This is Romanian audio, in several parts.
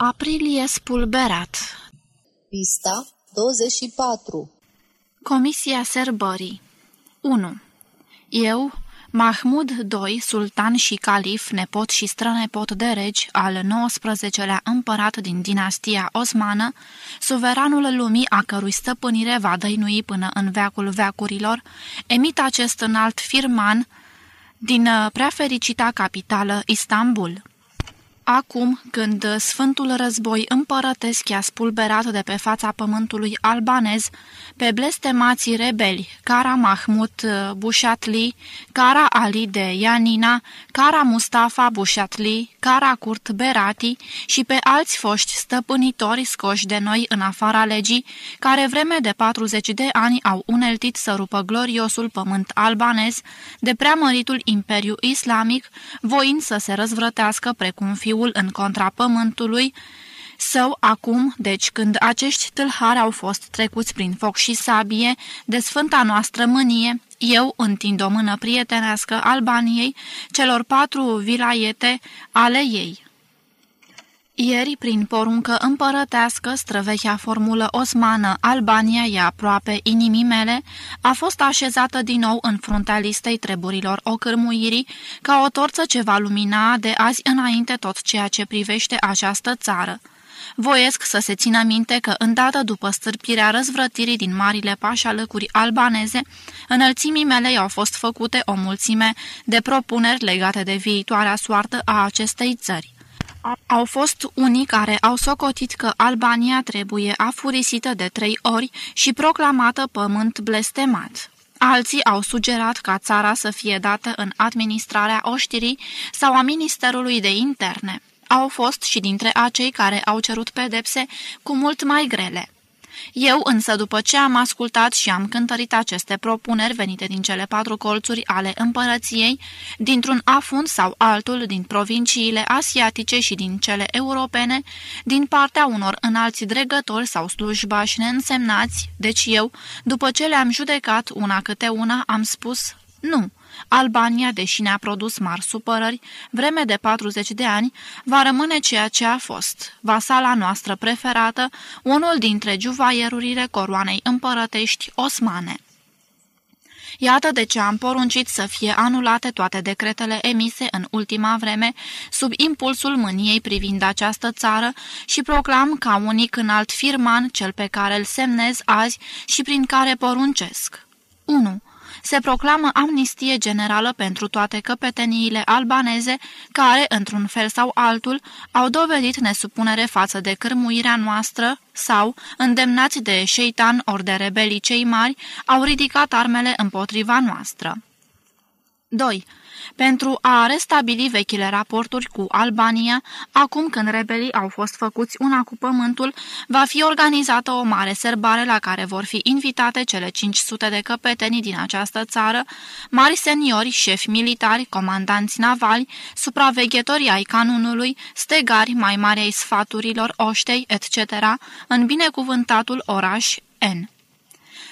Aprilie spulberat Pista 24 Comisia Serbării 1. Eu, Mahmud II, sultan și calif, nepot și strănepot de regi al 19-lea împărat din dinastia osmană, suveranul lumii a cărui stăpânire va dăinui până în veacul veacurilor, emit acest înalt firman din prea fericita capitală Istanbul. Acum, când Sfântul Război împărătesc i-a spulberat de pe fața pământului albanez pe blestemații rebeli, Cara Mahmud uh, Bushatli, Cara Ali de Ianina, Cara Mustafa Bushatli, Cara Kurt Berati și pe alți foști stăpânitori scoși de noi în afara legii, care vreme de 40 de ani au uneltit să rupă gloriosul pământ albanez de preamăritul Imperiu Islamic, voind să se răzvrătească precum fiul fiul în contra pământului său acum, deci când acești tâlhari au fost trecuți prin foc și sabie, de sfânta noastră mânie, eu întind o mână prietenească Albaniei, celor patru vilaiete ale ei. Ieri, prin poruncă împărătească, străvechea formulă osmană, Albania e aproape inimii mele, a fost așezată din nou în fruntea listei treburilor ocârmuirii, ca o torță ce va lumina de azi înainte tot ceea ce privește această țară. Voiesc să se țină minte că, îndată după stârpirea răzvrătirii din marile pașalăcuri albaneze, înălțimii mele i-au fost făcute o mulțime de propuneri legate de viitoarea soartă a acestei țări. Au fost unii care au socotit că Albania trebuie afurisită de trei ori și proclamată pământ blestemat. Alții au sugerat ca țara să fie dată în administrarea oștirii sau a Ministerului de Interne. Au fost și dintre acei care au cerut pedepse cu mult mai grele. Eu însă, după ce am ascultat și am cântărit aceste propuneri venite din cele patru colțuri ale împărăției, dintr-un afund sau altul din provinciile asiatice și din cele europene, din partea unor înalți dregători sau slujbași neînsemnați, deci eu, după ce le-am judecat una câte una, am spus nu. Albania, deși ne-a produs mari supărări, vreme de 40 de ani, va rămâne ceea ce a fost, vasala noastră preferată, unul dintre juvaierurile coroanei împărătești osmane. Iată de ce am poruncit să fie anulate toate decretele emise în ultima vreme sub impulsul mâniei privind această țară și proclam ca unic înalt firman cel pe care îl semnez azi și prin care poruncesc. 1 se proclamă amnistie generală pentru toate căpeteniile albaneze care, într-un fel sau altul, au dovedit nesupunere față de cârmuirea noastră sau, îndemnați de șeitan ori de rebelii cei mari, au ridicat armele împotriva noastră. 2 pentru a restabili vechile raporturi cu Albania, acum când rebelii au fost făcuți una cu pământul, va fi organizată o mare serbare la care vor fi invitate cele 500 de căpetenii din această țară, mari seniori, șefi militari, comandanți navali, supraveghetori ai canunului, stegari mai mari ai sfaturilor, oștei, etc., în binecuvântatul oraș N.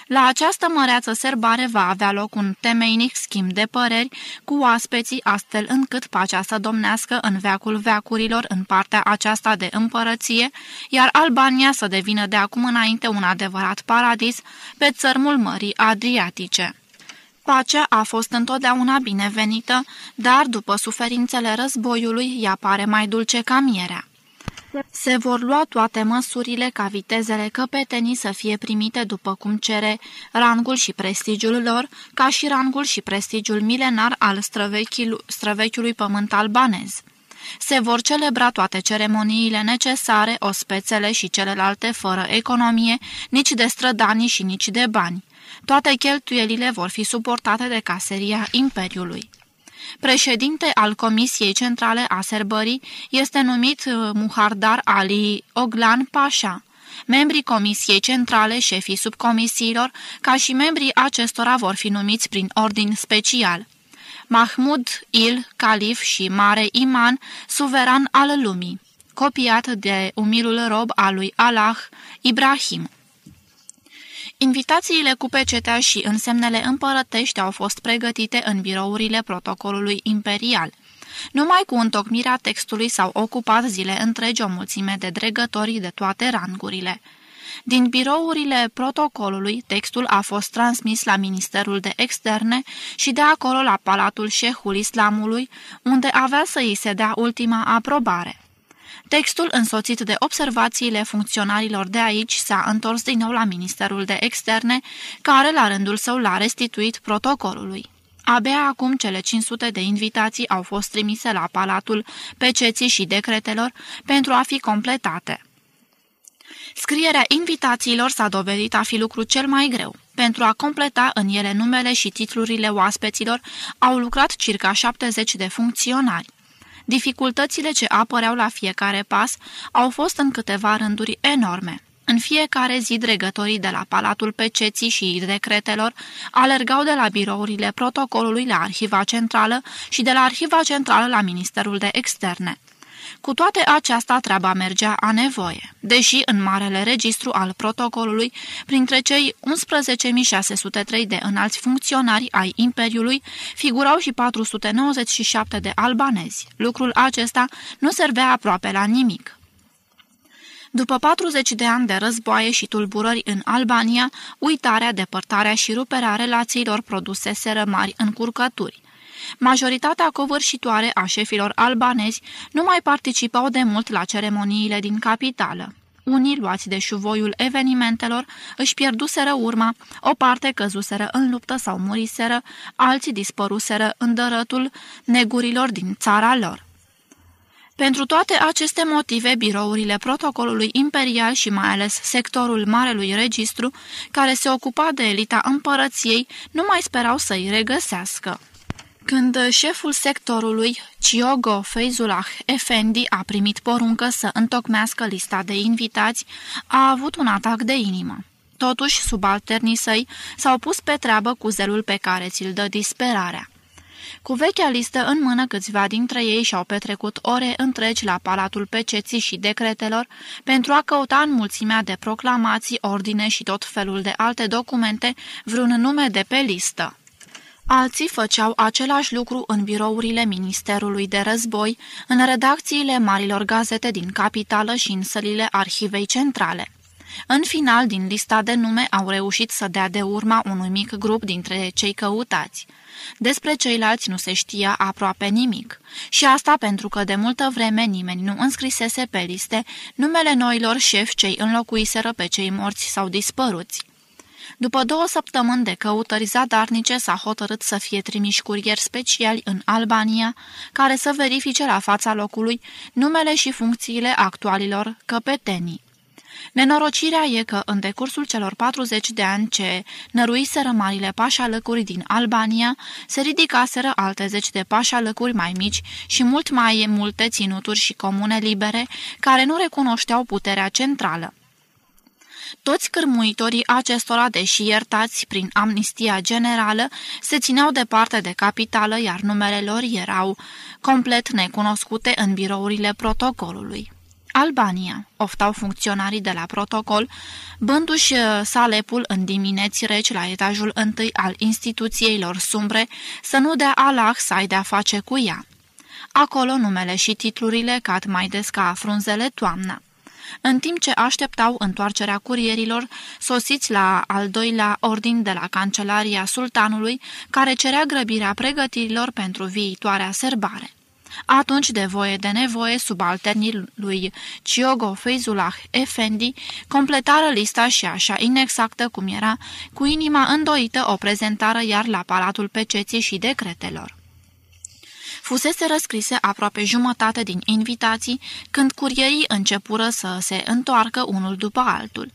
La această măreață serbare va avea loc un temeinic schimb de păreri cu oaspeții, astfel încât pacea să domnească în veacul veacurilor în partea aceasta de împărăție, iar Albania să devină de acum înainte un adevărat paradis pe țărmul Mării Adriatice. Pacea a fost întotdeauna binevenită, dar după suferințele războiului ea pare mai dulce ca mierea. Se vor lua toate măsurile ca vitezele căpetenii să fie primite după cum cere rangul și prestigiul lor, ca și rangul și prestigiul milenar al străvechiului pământ albanez. Se vor celebra toate ceremoniile necesare, ospețele și celelalte fără economie, nici de strădanii și nici de bani. Toate cheltuielile vor fi suportate de caseria Imperiului. Președinte al Comisiei Centrale a Serbării este numit uh, Muhardar Ali Oglan Pașa. Membrii Comisiei Centrale, șefii subcomisiilor, ca și membrii acestora vor fi numiți prin ordin special. Mahmud Il, calif și mare iman, suveran al lumii, copiat de umilul rob al lui Allah, Ibrahim. Invitațiile cu pecetea și însemnele împărătești au fost pregătite în birourile protocolului imperial. Numai cu întocmirea textului s-au ocupat zile întregi o mulțime de dregători de toate rangurile. Din birourile protocolului, textul a fost transmis la Ministerul de Externe și de acolo la Palatul Șehul Islamului, unde avea să îi se dea ultima aprobare. Textul, însoțit de observațiile funcționarilor de aici, s-a întors din nou la Ministerul de Externe, care la rândul său l-a restituit protocolului. Abia acum cele 500 de invitații au fost trimise la Palatul Peceții și Decretelor pentru a fi completate. Scrierea invitațiilor s-a dovedit a fi lucru cel mai greu. Pentru a completa în ele numele și titlurile oaspeților, au lucrat circa 70 de funcționari. Dificultățile ce apăreau la fiecare pas au fost în câteva rânduri enorme. În fiecare zi, dregătorii de la Palatul Peceții și Decretelor alergau de la birourile protocolului la Arhiva Centrală și de la Arhiva Centrală la Ministerul de Externe. Cu toate aceasta, treaba mergea a nevoie, deși în marele registru al protocolului, printre cei 11.603 de înalți funcționari ai Imperiului, figurau și 497 de albanezi. Lucrul acesta nu servea aproape la nimic. După 40 de ani de războaie și tulburări în Albania, uitarea, depărtarea și ruperea relațiilor produseseră mari încurcături. Majoritatea covârșitoare a șefilor albanezi nu mai participau de mult la ceremoniile din capitală. Unii, luați de șuvoiul evenimentelor, își pierduseră urma, o parte căzuseră în luptă sau muriseră, alții dispăruseră în dărătul negurilor din țara lor. Pentru toate aceste motive, birourile protocolului imperial și mai ales sectorul Marelui Registru, care se ocupa de elita împărăției, nu mai sperau să-i regăsească. Când șeful sectorului, Ciogo Feizullah Efendi, a primit poruncă să întocmească lista de invitați, a avut un atac de inimă. Totuși, subalternii săi s-au pus pe treabă cu zelul pe care ți-l dă disperarea. Cu vechea listă în mână, câțiva dintre ei și-au petrecut ore întregi la Palatul Peceții și Decretelor pentru a căuta în mulțimea de proclamații, ordine și tot felul de alte documente vreun nume de pe listă. Alții făceau același lucru în birourile Ministerului de Război, în redacțiile marilor gazete din capitală și în sălile Arhivei Centrale. În final, din lista de nume au reușit să dea de urma unui mic grup dintre cei căutați. Despre ceilalți nu se știa aproape nimic. Și asta pentru că de multă vreme nimeni nu înscrisese pe liste numele noilor șefi cei înlocuiseră pe cei morți sau dispăruți. După două săptămâni de căutări zadarnice s-a hotărât să fie trimiși curieri speciali în Albania, care să verifice la fața locului numele și funcțiile actualilor căpetenii. Nenorocirea e că, în decursul celor 40 de ani ce năruiseră marile pașalăcuri din Albania, se ridicaseră alte zeci de pașalăcuri mai mici și mult mai multe ținuturi și comune libere, care nu recunoșteau puterea centrală. Toți cârmuitorii acestora, deși iertați prin amnistia generală, se țineau departe de capitală, iar numele lor erau complet necunoscute în birourile protocolului. Albania, oftau funcționarii de la protocol, bându-și uh, salepul în dimineți reci la etajul întâi al instituției lor sumbre, să nu dea Allah să ai de-a face cu ea. Acolo numele și titlurile cad mai des ca frunzele toamna în timp ce așteptau întoarcerea curierilor, sosiți la al doilea ordin de la Cancelaria Sultanului, care cerea grăbirea pregătirilor pentru viitoarea serbare. Atunci, de voie de nevoie, subalternii lui Ciogo Feizullah Efendi completară lista și așa inexactă cum era, cu inima îndoită o prezentară iar la Palatul Peceții și Decretelor. Fusese răscrise aproape jumătate din invitații când curierii începură să se întoarcă unul după altul.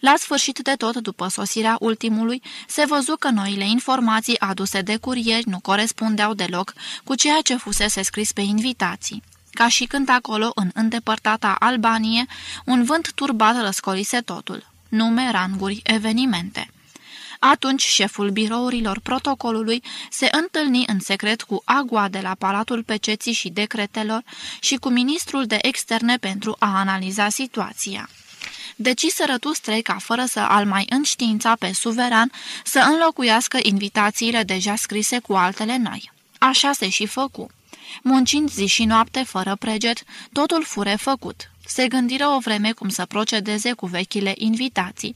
La sfârșit de tot, după sosirea ultimului, se văzu că noile informații aduse de curieri nu corespundeau deloc cu ceea ce fusese scris pe invitații. Ca și când acolo, în îndepărtata Albanie, un vânt turbat răscolise totul. Nume, ranguri, evenimente. Atunci șeful birourilor protocolului se întâlni în secret cu Agua de la Palatul Peceții și Decretelor și cu ministrul de externe pentru a analiza situația deciseră tu trei ca fără să al mai înștiința pe suveran să înlocuiască invitațiile deja scrise cu altele noi. Așa se și făcu. Muncind zi și noapte fără preget, totul fure făcut. Se gândiră o vreme cum să procedeze cu vechile invitații.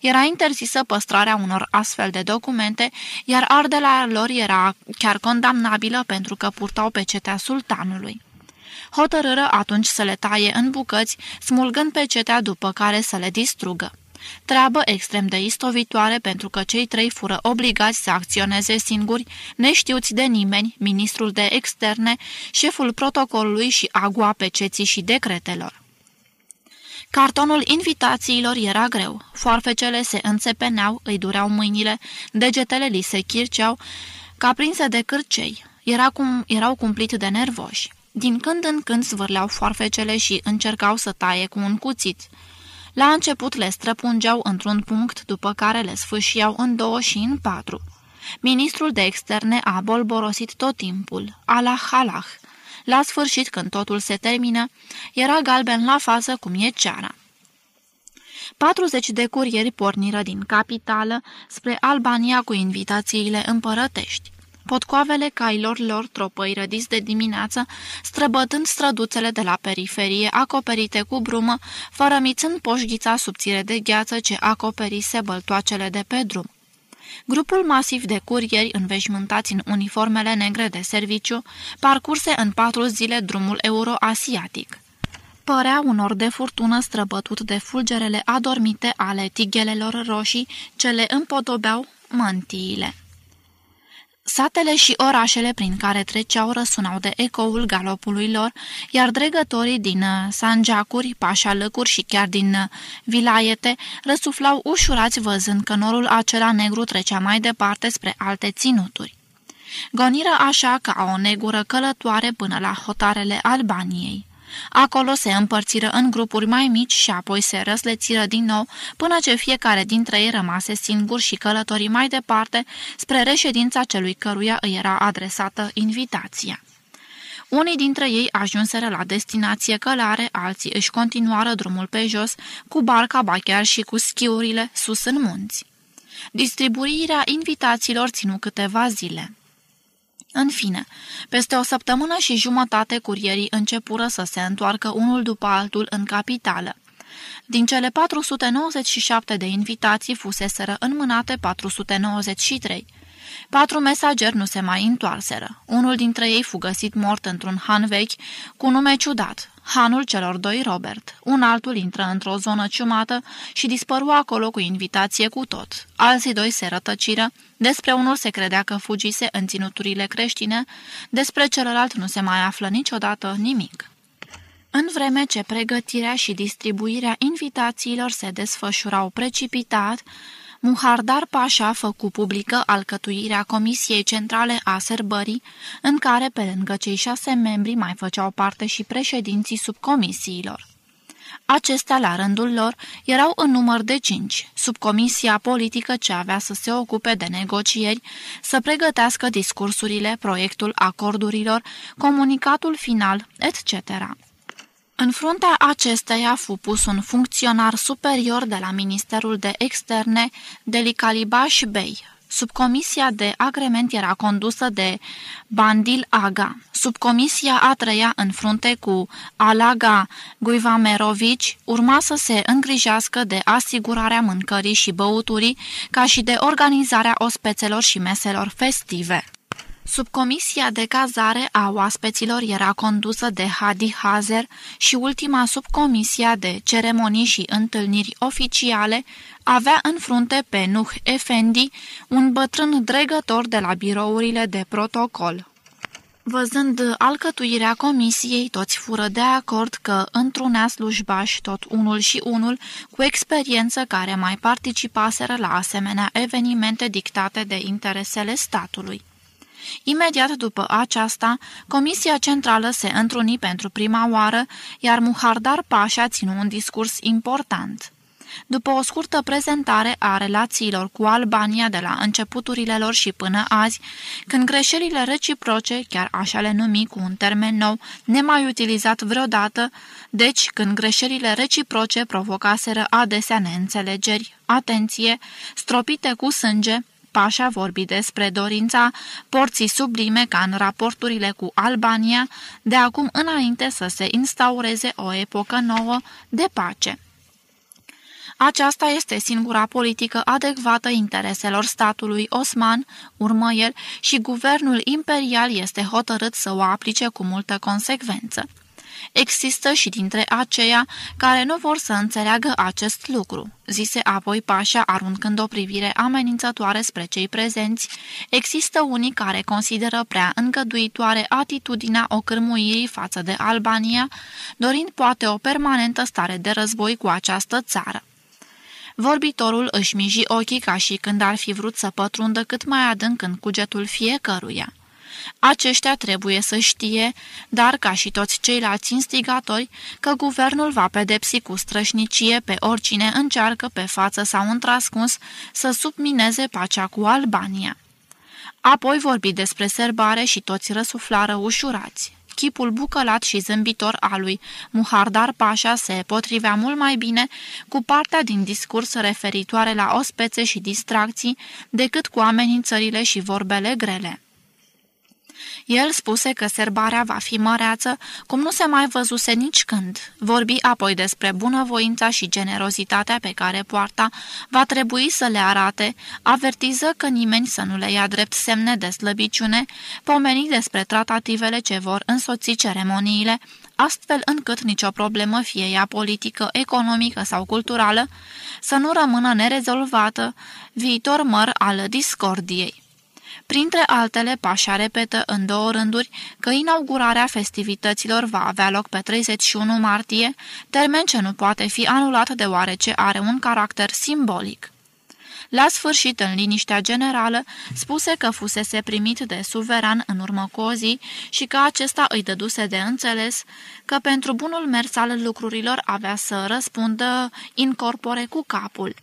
Era interzisă păstrarea unor astfel de documente, iar arderea lor era chiar condamnabilă pentru că purtau pe cetea sultanului. Hotărâră atunci să le taie în bucăți, smulgând pe cetea după care să le distrugă. Treabă extrem de istovitoare pentru că cei trei fură obligați să acționeze singuri, neștiuți de nimeni, ministrul de externe, șeful protocolului și agua peceții și decretelor. Cartonul invitațiilor era greu, foarfecele se înțepeneau, îi dureau mâinile, degetele li se chirceau, ca prinse de cârcei. Era cum, erau cumplit de nervoși. Din când în când zvârleau foarfecele și încercau să taie cu un cuțit. La început le străpungeau într-un punct, după care le sfâșiau în două și în patru. Ministrul de externe a bolborosit tot timpul, alah, alah. La sfârșit, când totul se termină, era galben la fază cum e ceara. 40 de curieri porniră din capitală spre Albania cu invitațiile împărătești. Potcoavele cailor lor tropăi rădiți de dimineață, străbătând străduțele de la periferie, acoperite cu brumă, fărămițând poșghița subțire de gheață ce acoperise băltoacele de pe drum. Grupul masiv de curieri înveșmântați în uniformele negre de serviciu parcurse în patru zile drumul euroasiatic. Părea unor de furtună străbătut de fulgerele adormite ale tighelelor roșii ce le împodobeau mântiile. Satele și orașele prin care treceau răsunau de ecoul galopului lor, iar dregătorii din uh, sangeacuri, pașalăcuri și chiar din uh, vilaiete răsuflau ușurați văzând că norul acela negru trecea mai departe spre alte ținuturi. Goniră așa ca o negură călătoare până la hotarele Albaniei. Acolo se împărțiră în grupuri mai mici și apoi se răslețiră din nou, până ce fiecare dintre ei rămase singur și călătorii mai departe spre reședința celui căruia îi era adresată invitația. Unii dintre ei ajunseră la destinație călare, alții își continuară drumul pe jos, cu barca, ba chiar și cu schiurile sus în munți. Distribuirea invitațiilor ținu câteva zile. În fine, peste o săptămână și jumătate curierii începură să se întoarcă unul după altul în capitală. Din cele 497 de invitații fuseseră înmânate 493. Patru mesageri nu se mai întoarseră. Unul dintre ei fu găsit mort într-un han vechi cu nume ciudat, hanul celor doi Robert. Un altul intră într-o zonă ciumată și dispăru acolo cu invitație cu tot. Alții doi se rătăciră, despre unul se credea că fugise în ținuturile creștine, despre celălalt nu se mai află niciodată nimic. În vreme ce pregătirea și distribuirea invitațiilor se desfășurau precipitat, Muhardar Pașa făcu publică alcătuirea Comisiei Centrale a Sărbării, în care, pe lângă cei șase membri, mai făceau parte și președinții subcomisiilor. Acestea, la rândul lor, erau în număr de cinci, subcomisia politică ce avea să se ocupe de negocieri, să pregătească discursurile, proiectul acordurilor, comunicatul final, etc. În fruntea acesteia fu pus un funcționar superior de la Ministerul de Externe, Delicalibaș Bey. Subcomisia de agrement era condusă de Bandil Aga. Subcomisia a treia în frunte cu Alaga Guivamerovici urma să se îngrijească de asigurarea mâncării și băuturii, ca și de organizarea ospețelor și meselor festive. Subcomisia de cazare a oaspeților era condusă de Hadi Hazer și ultima subcomisia de ceremonii și întâlniri oficiale avea în frunte pe Nuh Efendi, un bătrân dregător de la birourile de protocol. Văzând alcătuirea comisiei, toți fură de acord că întrunea slujbași tot unul și unul cu experiență care mai participaseră la asemenea evenimente dictate de interesele statului. Imediat după aceasta, Comisia Centrală se întruni pentru prima oară, iar Muhardar Pașa ținu un discurs important. După o scurtă prezentare a relațiilor cu Albania de la începuturile lor și până azi, când greșelile reciproce, chiar așa le numi cu un termen nou, nemai utilizat vreodată, deci când greșelile reciproce provocaseră adesea neînțelegeri, atenție, stropite cu sânge, Pașa vorbi despre dorința porții sublime ca în raporturile cu Albania, de acum înainte să se instaureze o epocă nouă de pace. Aceasta este singura politică adecvată intereselor statului osman, urmă el, și guvernul imperial este hotărât să o aplice cu multă consecvență. Există și dintre aceia care nu vor să înțeleagă acest lucru, zise apoi Pașa aruncând o privire amenințătoare spre cei prezenți. Există unii care consideră prea îngăduitoare atitudinea ocârmuirii față de Albania, dorind poate o permanentă stare de război cu această țară. Vorbitorul își miji ochii ca și când ar fi vrut să pătrundă cât mai adânc în cugetul fiecăruia. Aceștia trebuie să știe, dar ca și toți ceilalți instigatori, că guvernul va pedepsi cu strășnicie pe oricine încearcă pe față sau întrascuns să submineze pacea cu Albania. Apoi vorbi despre serbare și toți răsuflară ușurați. Chipul bucălat și zâmbitor al lui Muhardar Pașa se potrivea mult mai bine cu partea din discurs referitoare la ospețe și distracții decât cu amenințările și vorbele grele. El spuse că serbarea va fi măreață, cum nu se mai văzuse nici când. Vorbi apoi despre bunăvoința și generozitatea pe care poarta va trebui să le arate, avertiză că nimeni să nu le ia drept semne de slăbiciune, pomeni despre tratativele ce vor însoți ceremoniile, astfel încât nicio problemă, fie ea politică, economică sau culturală, să nu rămână nerezolvată, viitor măr al discordiei. Printre altele, Pașa repetă în două rânduri că inaugurarea festivităților va avea loc pe 31 martie, termen ce nu poate fi anulat deoarece are un caracter simbolic. La sfârșit, în liniștea generală, spuse că fusese primit de suveran în urmă cu o zi și că acesta îi dăduse de înțeles că pentru bunul mers al lucrurilor avea să răspundă incorpore cu capul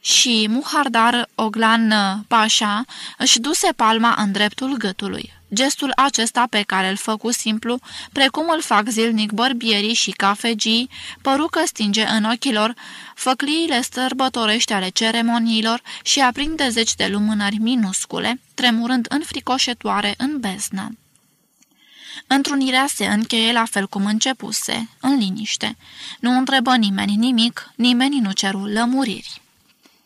și Muhardar Oglan Pașa își duse palma în dreptul gâtului. Gestul acesta pe care îl făcu simplu, precum îl fac zilnic bărbierii și cafegii, păru că stinge în ochii lor făcliile stărbătorești ale ceremoniilor și aprinde zeci de lumânări minuscule, tremurând înfricoșetoare în beznă. Întrunirea se încheie la fel cum începuse, în liniște. Nu întrebă nimeni nimic, nimeni nu ceru lămuriri.